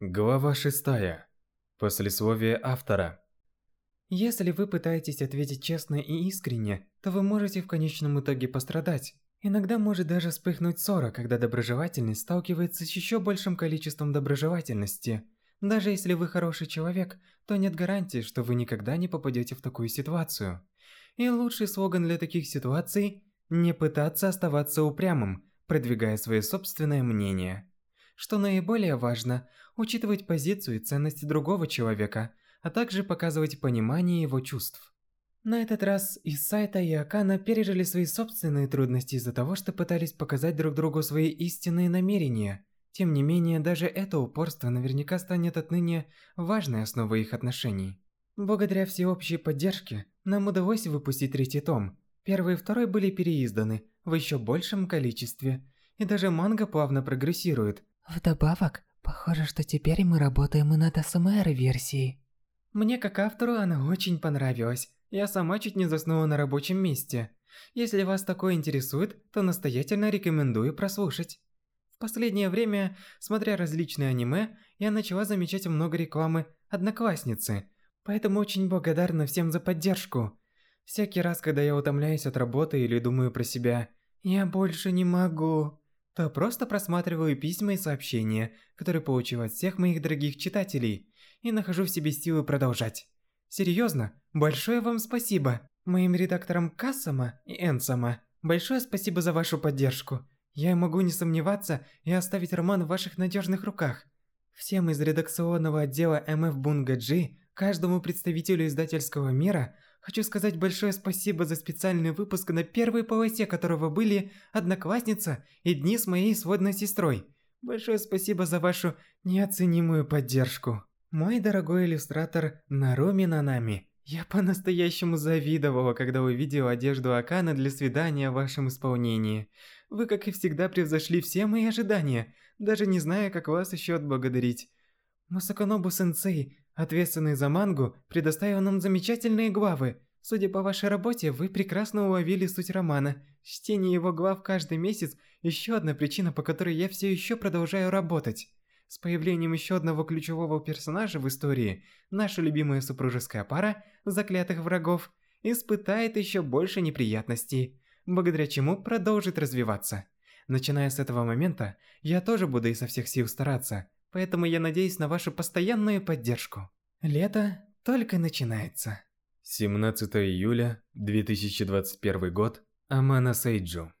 Глава 6. Послесловие автора. Если вы пытаетесь ответить честно и искренне, то вы можете в конечном итоге пострадать. Иногда может даже вспыхнуть ссора, когда доброжелательность сталкивается с еще большим количеством доброжелательности. Даже если вы хороший человек, то нет гарантии, что вы никогда не попадете в такую ситуацию. И лучший слоган для таких ситуаций – не пытаться оставаться упрямым, продвигая свое собственное мнение. Что наиболее важно – учитывать позицию и ценности другого человека, а также показывать понимание его чувств. На этот раз и Сайта, и Акана пережили свои собственные трудности из-за того, что пытались показать друг другу свои истинные намерения. Тем не менее, даже это упорство наверняка станет отныне важной основой их отношений. Благодаря всеобщей поддержке, нам удалось выпустить третий том. Первый и второй были переизданы в еще большем количестве, и даже манга плавно прогрессирует. Вдобавок, Похоже, что теперь мы работаем и над АСМР-версией. Мне как автору она очень понравилась. Я сама чуть не заснула на рабочем месте. Если вас такое интересует, то настоятельно рекомендую прослушать. В последнее время, смотря различные аниме, я начала замечать много рекламы «Одноклассницы», поэтому очень благодарна всем за поддержку. Всякий раз, когда я утомляюсь от работы или думаю про себя «Я больше не могу», то просто просматриваю письма и сообщения, которые получил от всех моих дорогих читателей, и нахожу в себе силы продолжать. Серьезно, большое вам спасибо. Моим редакторам Кассама и Энсама большое спасибо за вашу поддержку. Я могу не сомневаться и оставить роман в ваших надежных руках. Всем из редакционного отдела МФ Бунга Джи, каждому представителю издательского мира Хочу сказать большое спасибо за специальный выпуск, на первой полосе которого были «Одноклассница» и «Дни с моей сводной сестрой». Большое спасибо за вашу неоценимую поддержку. Мой дорогой иллюстратор Наруми Нанами, я по-настоящему завидовала, когда увидела одежду Акана для свидания в вашем исполнении. Вы, как и всегда, превзошли все мои ожидания, даже не зная, как вас еще отблагодарить. Масаканобу-сенсей, ответственный за мангу, предоставил нам замечательные главы. Судя по вашей работе, вы прекрасно уловили суть романа. Чтение его глав каждый месяц – еще одна причина, по которой я все еще продолжаю работать. С появлением еще одного ключевого персонажа в истории, наша любимая супружеская пара, заклятых врагов, испытает еще больше неприятностей, благодаря чему продолжит развиваться. Начиная с этого момента, я тоже буду изо всех сил стараться – Поэтому я надеюсь на вашу постоянную поддержку. Лето только начинается. 17 июля 2021 год. Амана Сейджу.